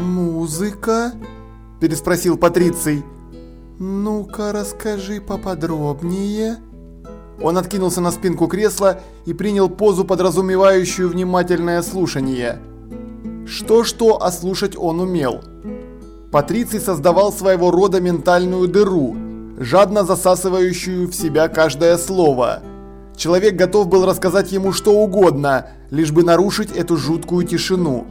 «Музыка?» – переспросил Патриций. «Ну-ка, расскажи поподробнее». Он откинулся на спинку кресла и принял позу, подразумевающую внимательное слушание. Что-что, а слушать он умел. Патриций создавал своего рода ментальную дыру, жадно засасывающую в себя каждое слово. Человек готов был рассказать ему что угодно, лишь бы нарушить эту жуткую тишину.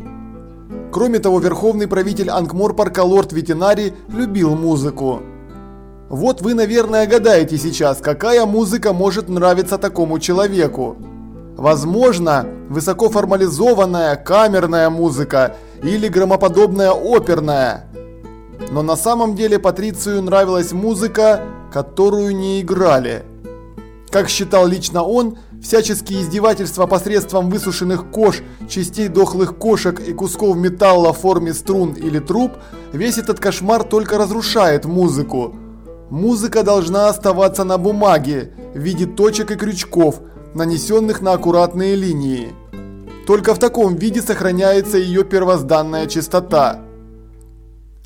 Кроме того, верховный правитель Ангмор-парка лорд Ветенари любил музыку. Вот вы, наверное, гадаете сейчас, какая музыка может нравиться такому человеку. Возможно, высокоформализованная камерная музыка или громоподобная оперная. Но на самом деле Патрицию нравилась музыка, которую не играли. Как считал лично он, всяческие издевательства посредством высушенных кож, частей дохлых кошек и кусков металла в форме струн или труб, весь этот кошмар только разрушает музыку. Музыка должна оставаться на бумаге в виде точек и крючков, нанесенных на аккуратные линии. Только в таком виде сохраняется ее первозданная чистота.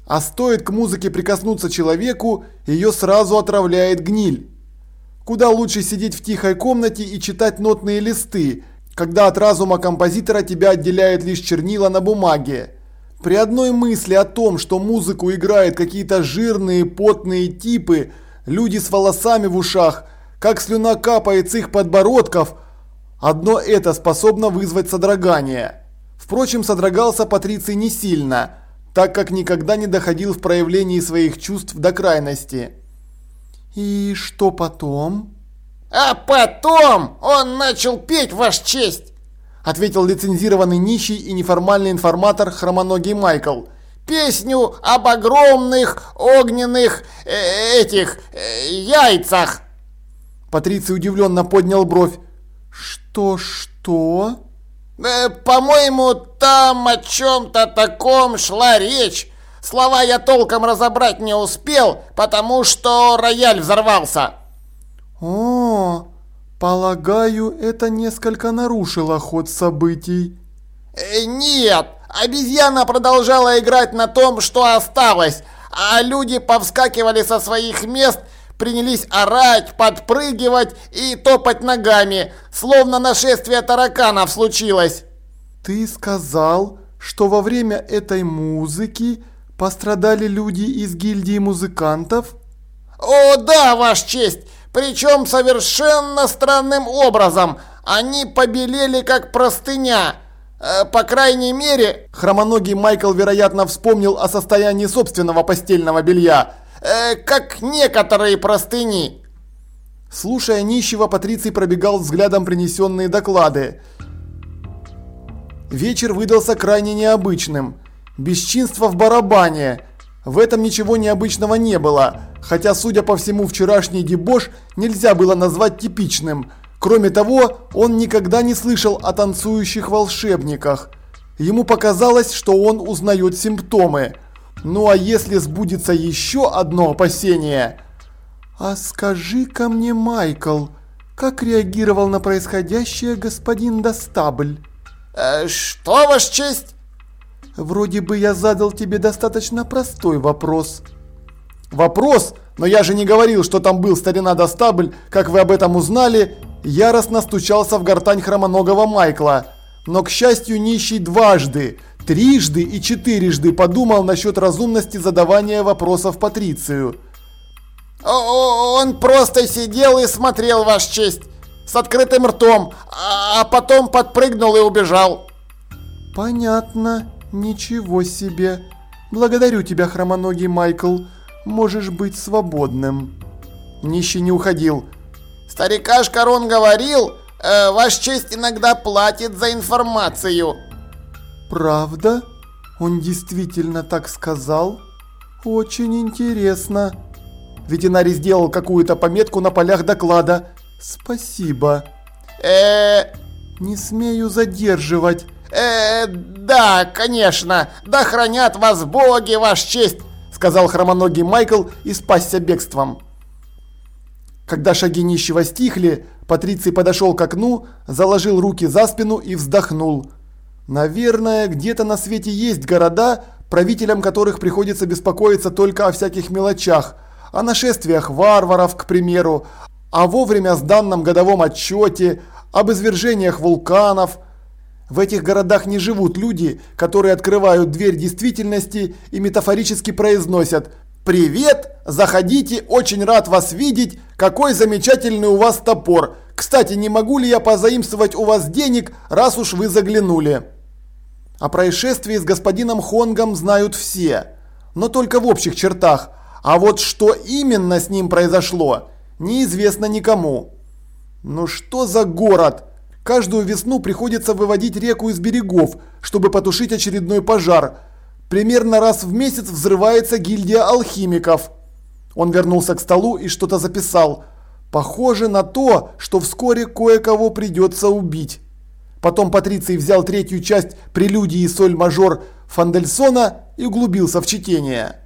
А стоит к музыке прикоснуться человеку, ее сразу отравляет гниль. Куда лучше сидеть в тихой комнате и читать нотные листы, когда от разума композитора тебя отделяет лишь чернила на бумаге. При одной мысли о том, что музыку играют какие-то жирные, потные типы, люди с волосами в ушах, как слюна капает с их подбородков, одно это способно вызвать содрогание. Впрочем, содрогался Патриций не сильно, так как никогда не доходил в проявлении своих чувств до крайности. «И что потом?» «А потом он начал петь, ваш честь!» ответил лицензированный нищий и неформальный информатор хромоногий Майкл. Песню об огромных огненных э, этих э, яйцах. Патриций удивленно поднял бровь. Что, что? Э, По-моему, там о чем-то таком шла речь. Слова я толком разобрать не успел, потому что рояль взорвался. О, Полагаю, это несколько нарушило ход событий. Э, нет, обезьяна продолжала играть на том, что осталось, а люди повскакивали со своих мест, принялись орать, подпрыгивать и топать ногами, словно нашествие тараканов случилось. Ты сказал, что во время этой музыки пострадали люди из гильдии музыкантов? О, да, ваш честь! Причем совершенно странным образом. Они побелели как простыня. Э, по крайней мере... Хромоногий Майкл, вероятно, вспомнил о состоянии собственного постельного белья. Э, как некоторые простыни. Слушая нищего, Патриций пробегал взглядом принесенные доклады. Вечер выдался крайне необычным. Бесчинство в барабане. В этом ничего необычного не было, хотя, судя по всему, вчерашний дебош нельзя было назвать типичным. Кроме того, он никогда не слышал о танцующих волшебниках. Ему показалось, что он узнает симптомы. Ну а если сбудется еще одно опасение? А скажи-ка мне, Майкл, как реагировал на происходящее господин Достабль? Э, что, ваш честь? Вроде бы я задал тебе достаточно простой вопрос. Вопрос? Но я же не говорил, что там был старина Достабль, как вы об этом узнали, яростно стучался в гортань хромоногого Майкла. Но, к счастью, нищий дважды, трижды и четырежды подумал насчет разумности задавания вопросов Патрицию. «Он просто сидел и смотрел, ваш честь, с открытым ртом, а потом подпрыгнул и убежал». «Понятно», «Ничего себе! Благодарю тебя, хромоногий Майкл. Можешь быть свободным». Нищий не уходил. «Старикаш Корон говорил, э, ваш честь иногда платит за информацию». «Правда? Он действительно так сказал? Очень интересно». Ветеринарий сделал какую-то пометку на полях доклада. «Спасибо». Э, Не смею задерживать. Э, да, конечно. Да хранят вас боги, ваш честь. сказал хромоногий Майкл и спасся бегством. Когда шаги нищего стихли, Патриций подошел к окну, заложил руки за спину и вздохнул. Наверное, где-то на свете есть города, правителям которых приходится беспокоиться только о всяких мелочах, о нашествиях варваров, к примеру, о вовремя сданном годовом отчете, об извержениях вулканов. В этих городах не живут люди, которые открывают дверь действительности и метафорически произносят «Привет! Заходите, очень рад вас видеть! Какой замечательный у вас топор! Кстати, не могу ли я позаимствовать у вас денег, раз уж вы заглянули?» О происшествии с господином Хонгом знают все, но только в общих чертах, а вот что именно с ним произошло, неизвестно никому. Ну что за город? Каждую весну приходится выводить реку из берегов, чтобы потушить очередной пожар. Примерно раз в месяц взрывается гильдия алхимиков. Он вернулся к столу и что-то записал. Похоже на то, что вскоре кое-кого придется убить. Потом Патриций взял третью часть прелюдии соль-мажор Фандельсона и углубился в чтение.